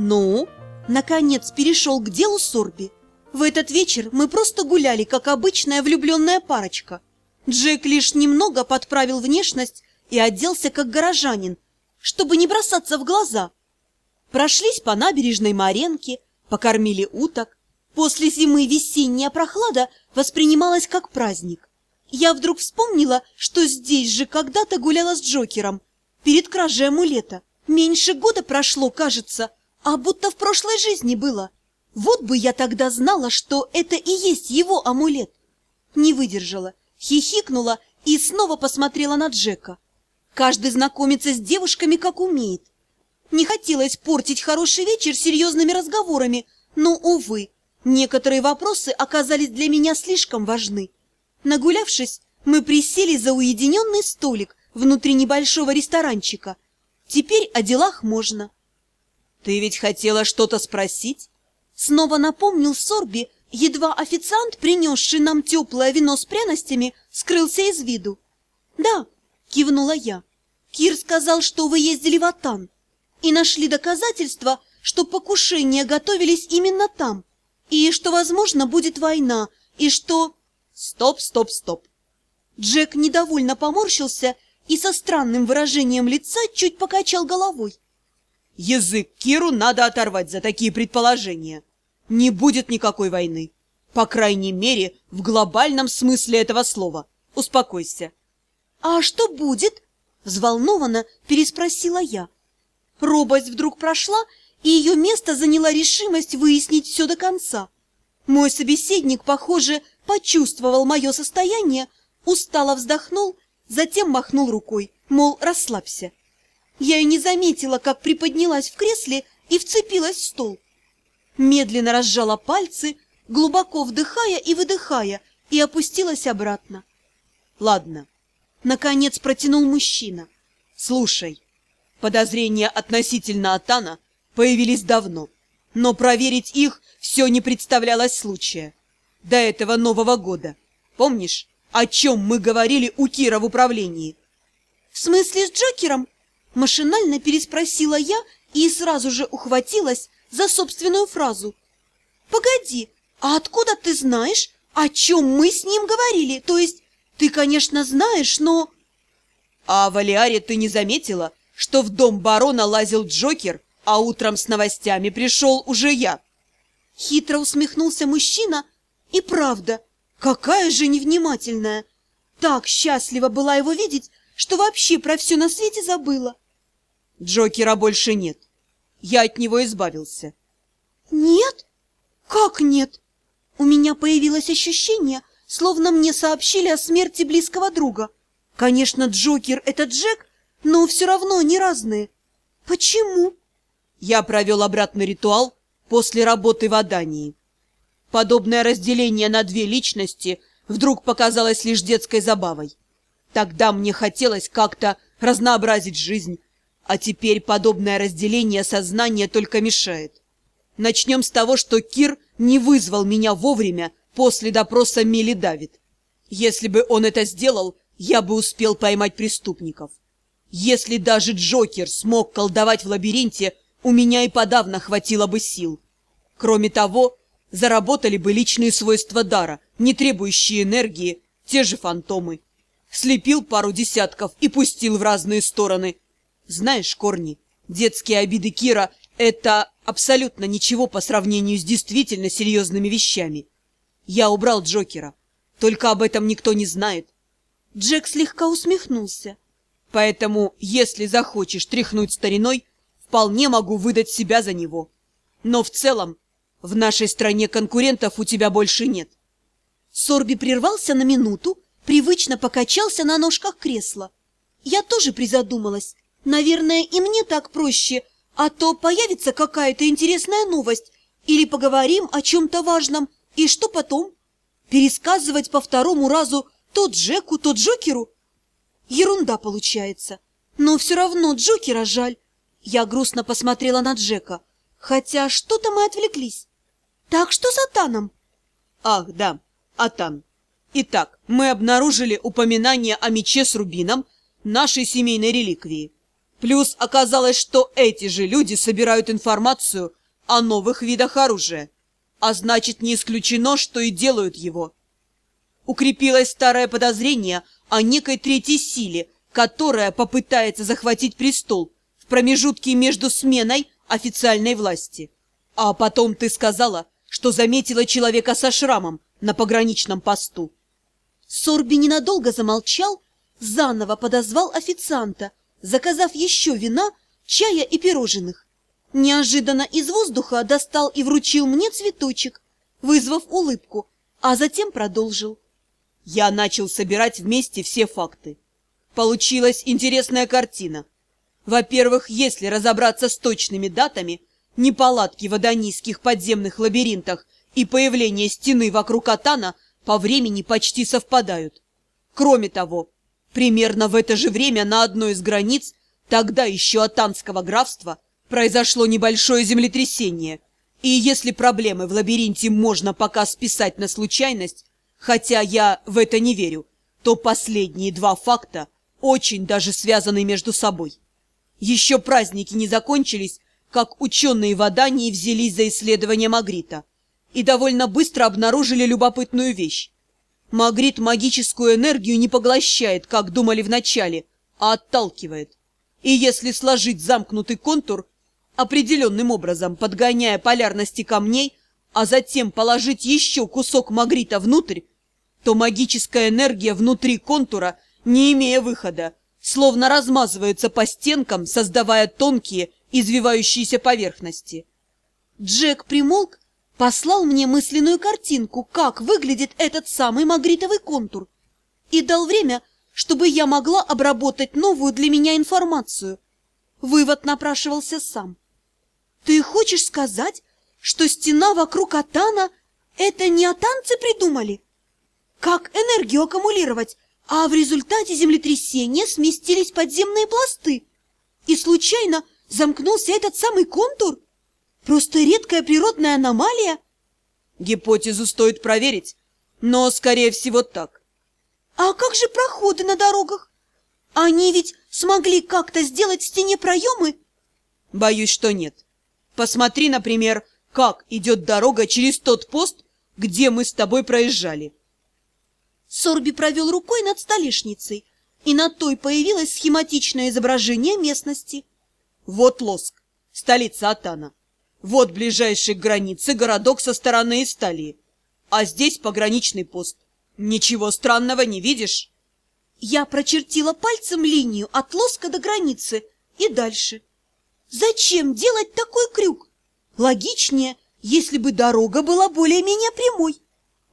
Ну, наконец перешел к делу Сорби. В этот вечер мы просто гуляли, как обычная влюбленная парочка. Джек лишь немного подправил внешность и оделся как горожанин, чтобы не бросаться в глаза. Прошлись по набережной Маренке, покормили уток. После зимы весенняя прохлада воспринималась как праздник. Я вдруг вспомнила, что здесь же когда-то гуляла с Джокером, перед кражей амулета. Меньше года прошло, кажется, а будто в прошлой жизни было. Вот бы я тогда знала, что это и есть его амулет. Не выдержала, хихикнула и снова посмотрела на Джека. Каждый знакомится с девушками, как умеет. Не хотелось портить хороший вечер серьезными разговорами, но, увы, некоторые вопросы оказались для меня слишком важны. Нагулявшись, мы присели за уединенный столик внутри небольшого ресторанчика. Теперь о делах можно. «Ты ведь хотела что-то спросить?» Снова напомнил Сорби, едва официант, принесший нам теплое вино с пряностями, скрылся из виду. «Да», — кивнула я, — «Кир сказал, что вы ездили в Атан и нашли доказательства, что покушения готовились именно там, и что, возможно, будет война, и что...» «Стоп, стоп, стоп!» Джек недовольно поморщился и со странным выражением лица чуть покачал головой. Язык Киру надо оторвать за такие предположения. Не будет никакой войны. По крайней мере, в глобальном смысле этого слова. Успокойся. «А что будет?» – взволнованно переспросила я. Робость вдруг прошла, и ее место заняла решимость выяснить все до конца. Мой собеседник, похоже, почувствовал мое состояние, устало вздохнул, затем махнул рукой, мол, расслабься. Я и не заметила, как приподнялась в кресле и вцепилась в стол. Медленно разжала пальцы, глубоко вдыхая и выдыхая, и опустилась обратно. Ладно, наконец протянул мужчина. Слушай, подозрения относительно Атана появились давно, но проверить их все не представлялось случая. До этого Нового года. Помнишь, о чем мы говорили у Кира в управлении? В смысле с Джокером? Машинально переспросила я и сразу же ухватилась за собственную фразу. «Погоди, а откуда ты знаешь, о чем мы с ним говорили? То есть ты, конечно, знаешь, но...» «А в Алиаре ты не заметила, что в дом барона лазил Джокер, а утром с новостями пришел уже я?» Хитро усмехнулся мужчина. «И правда, какая же невнимательная! Так счастлива была его видеть, что вообще про все на свете забыла!» Джокера больше нет. Я от него избавился. Нет? Как нет? У меня появилось ощущение, словно мне сообщили о смерти близкого друга. Конечно, Джокер — это Джек, но все равно они разные. Почему? Я провел обратный ритуал после работы в Адании. Подобное разделение на две личности вдруг показалось лишь детской забавой. Тогда мне хотелось как-то разнообразить жизнь, а теперь подобное разделение сознания только мешает. Начнем с того, что Кир не вызвал меня вовремя после допроса Мели Давид. Если бы он это сделал, я бы успел поймать преступников. Если даже Джокер смог колдовать в лабиринте, у меня и подавно хватило бы сил. Кроме того, заработали бы личные свойства дара, не требующие энергии, те же фантомы. Слепил пару десятков и пустил в разные стороны – знаешь, Корни, детские обиды Кира — это абсолютно ничего по сравнению с действительно серьезными вещами. Я убрал Джокера, только об этом никто не знает. Джек слегка усмехнулся. Поэтому, если захочешь тряхнуть стариной, вполне могу выдать себя за него. Но в целом, в нашей стране конкурентов у тебя больше нет. Сорби прервался на минуту, привычно покачался на ножках кресла. Я тоже призадумалась, Наверное, и мне так проще, а то появится какая-то интересная новость, или поговорим о чем-то важном, и что потом? Пересказывать по второму разу то Джеку, то Джокеру? Ерунда получается. Но все равно Джокера жаль. Я грустно посмотрела на Джека, хотя что-то мы отвлеклись. Так что с Атаном? Ах, да, Атан. Итак, мы обнаружили упоминание о мече с рубином, нашей семейной реликвии. Плюс оказалось, что эти же люди собирают информацию о новых видах оружия. А значит, не исключено, что и делают его. Укрепилось старое подозрение о некой третьей силе, которая попытается захватить престол в промежутке между сменой официальной власти. А потом ты сказала, что заметила человека со шрамом на пограничном посту. Сорби ненадолго замолчал, заново подозвал официанта, заказав еще вина, чая и пирожных. Неожиданно из воздуха достал и вручил мне цветочек, вызвав улыбку, а затем продолжил. Я начал собирать вместе все факты. Получилась интересная картина. Во-первых, если разобраться с точными датами, неполадки в адонийских подземных лабиринтах и появление стены вокруг Атана по времени почти совпадают. Кроме того, примерно в это же время на одной из границ, тогда еще Атанского графства, произошло небольшое землетрясение. И если проблемы в лабиринте можно пока списать на случайность, хотя я в это не верю, то последние два факта очень даже связаны между собой. Еще праздники не закончились, как ученые в Адании взялись за исследование Магрита и довольно быстро обнаружили любопытную вещь. Магрит магическую энергию не поглощает, как думали вначале, а отталкивает. И если сложить замкнутый контур определенным образом, подгоняя полярности камней, а затем положить еще кусок магрита внутрь, то магическая энергия внутри контура, не имея выхода, словно размазывается по стенкам, создавая тонкие, извивающиеся поверхности. Джек примолк, послал мне мысленную картинку, как выглядит этот самый магритовый контур, и дал время, чтобы я могла обработать новую для меня информацию. Вывод напрашивался сам. Ты хочешь сказать, что стена вокруг Атана — это не атанцы придумали? Как энергию аккумулировать, а в результате землетрясения сместились подземные пласты? И случайно замкнулся этот самый контур? Просто редкая природная аномалия? Гипотезу стоит проверить, но, скорее всего, так. А как же проходы на дорогах? Они ведь смогли как-то сделать в стене проемы? Боюсь, что нет. Посмотри, например, как идет дорога через тот пост, где мы с тобой проезжали. Сорби провел рукой над столешницей, и на той появилось схематичное изображение местности. Вот Лоск, столица Атана. Вот ближайший к границе городок со стороны Исталии. А здесь пограничный пост. Ничего странного не видишь? Я прочертила пальцем линию от Лоска до границы и дальше. Зачем делать такой крюк? Логичнее, если бы дорога была более-менее прямой.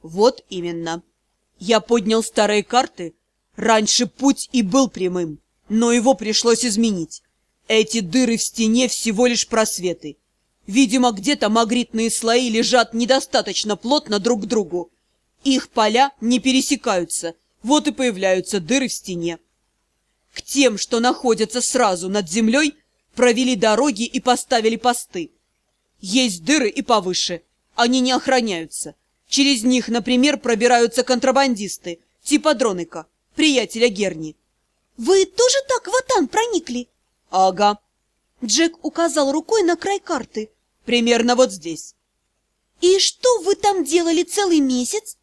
Вот именно. Я поднял старые карты. Раньше путь и был прямым, но его пришлось изменить. Эти дыры в стене всего лишь просветы. Видимо, где-то магритные слои лежат недостаточно плотно друг к другу. Их поля не пересекаются, вот и появляются дыры в стене. К тем, что находятся сразу над землей, провели дороги и поставили посты. Есть дыры и повыше. Они не охраняются. Через них, например, пробираются контрабандисты, типа Дроника, приятеля Герни. «Вы тоже так в Атан проникли?» «Ага». Джек указал рукой на край карты. «Примерно вот здесь». «И что вы там делали целый месяц?»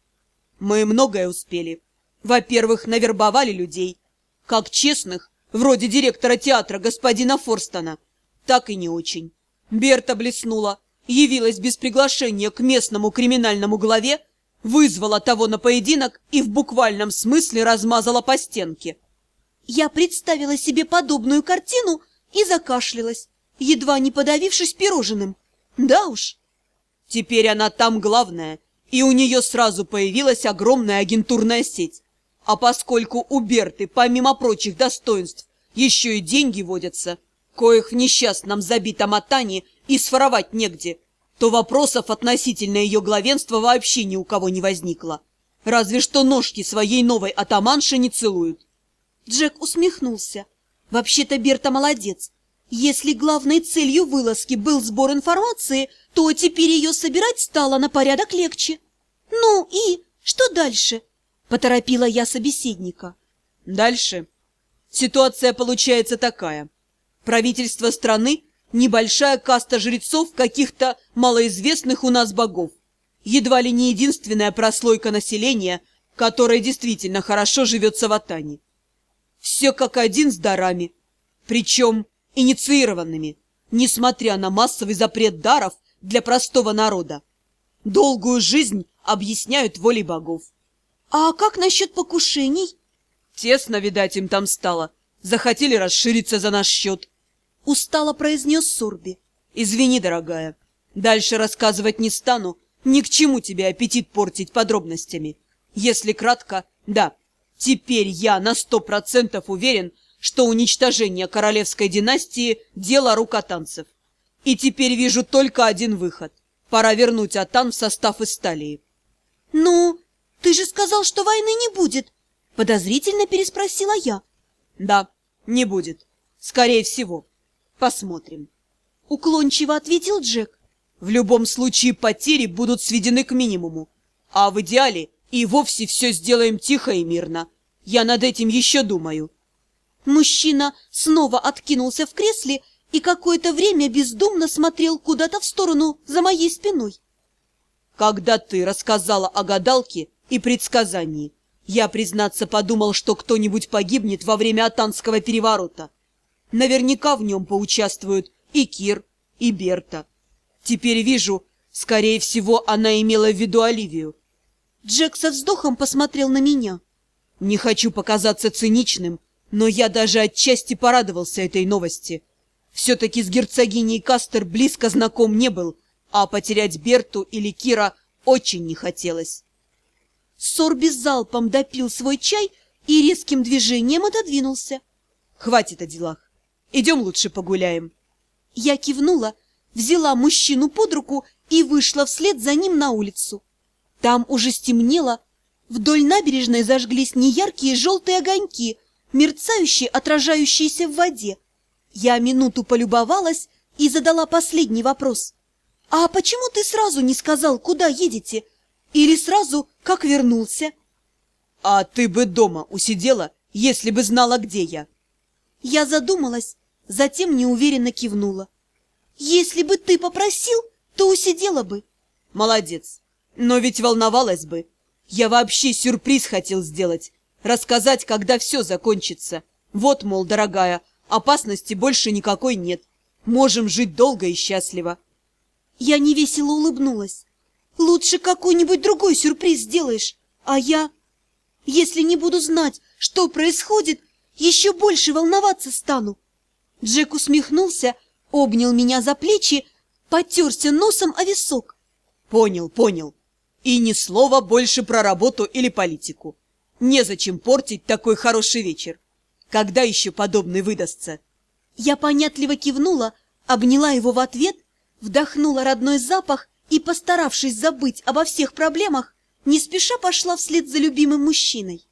«Мы многое успели. Во-первых, навербовали людей. Как честных, вроде директора театра господина Форстона, так и не очень. Берта блеснула, явилась без приглашения к местному криминальному главе, вызвала того на поединок и в буквальном смысле размазала по стенке. Я представила себе подобную картину и закашлялась, едва не подавившись пирожным. Да уж. Теперь она там главная, и у нее сразу появилась огромная агентурная сеть. А поскольку у Берты, помимо прочих достоинств, еще и деньги водятся, коих в несчастном забитом Атане и сфоровать негде, то вопросов относительно ее главенства вообще ни у кого не возникло. Разве что ножки своей новой атаманши не целуют. Джек усмехнулся. Вообще-то Берта молодец. Если главной целью вылазки был сбор информации, то теперь ее собирать стало на порядок легче. Ну и что дальше? Поторопила я собеседника. Дальше. Ситуация получается такая. Правительство страны – небольшая каста жрецов каких-то малоизвестных у нас богов. Едва ли не единственная прослойка населения, которая действительно хорошо живется в Атане. Все как один с дарами, причем инициированными, несмотря на массовый запрет даров для простого народа. Долгую жизнь объясняют волей богов. А как насчет покушений? Тесно, видать, им там стало. Захотели расшириться за наш счет. Устало произнес Сорби. Извини, дорогая. Дальше рассказывать не стану. Ни к чему тебе аппетит портить подробностями. Если кратко, да, теперь я на сто процентов уверен, что уничтожение королевской династии – дело рукотанцев. И теперь вижу только один выход. Пора вернуть Атан в состав Исталии. «Ну, ты же сказал, что войны не будет!» Подозрительно переспросила я. «Да, не будет. Скорее всего. Посмотрим». Уклончиво ответил Джек. «В любом случае потери будут сведены к минимуму. А в идеале и вовсе все сделаем тихо и мирно. Я над этим еще думаю». Мужчина снова откинулся в кресле и какое-то время бездумно смотрел куда-то в сторону за моей спиной. Когда ты рассказала о гадалке и предсказании, я, признаться, подумал, что кто-нибудь погибнет во время Атанского переворота. Наверняка в нем поучаствуют и Кир, и Берта. Теперь вижу, скорее всего, она имела в виду Оливию. Джек со вздохом посмотрел на меня. Не хочу показаться циничным, но я даже отчасти порадовался этой новости. Все-таки с герцогиней Кастер близко знаком не был, а потерять Берту или Кира очень не хотелось. Сорби залпом допил свой чай и резким движением отодвинулся. Хватит о делах. Идем лучше погуляем. Я кивнула, взяла мужчину под руку и вышла вслед за ним на улицу. Там уже стемнело. Вдоль набережной зажглись неяркие желтые огоньки, мерцающие, отражающиеся в воде. Я минуту полюбовалась и задала последний вопрос. «А почему ты сразу не сказал, куда едете? Или сразу, как вернулся?» «А ты бы дома усидела, если бы знала, где я». Я задумалась, затем неуверенно кивнула. «Если бы ты попросил, то усидела бы». «Молодец. Но ведь волновалась бы. Я вообще сюрприз хотел сделать. Рассказать, когда все закончится. Вот, мол, дорогая, Опасности больше никакой нет. Можем жить долго и счастливо. Я невесело улыбнулась. Лучше какой-нибудь другой сюрприз сделаешь. А я... Если не буду знать, что происходит, еще больше волноваться стану. Джек усмехнулся, обнял меня за плечи, потерся носом о висок. Понял, понял. И ни слова больше про работу или политику. Незачем портить такой хороший вечер. Когда еще подобный выдастся? Я понятливо кивнула, обняла его в ответ, вдохнула родной запах и, постаравшись забыть обо всех проблемах, не спеша пошла вслед за любимым мужчиной.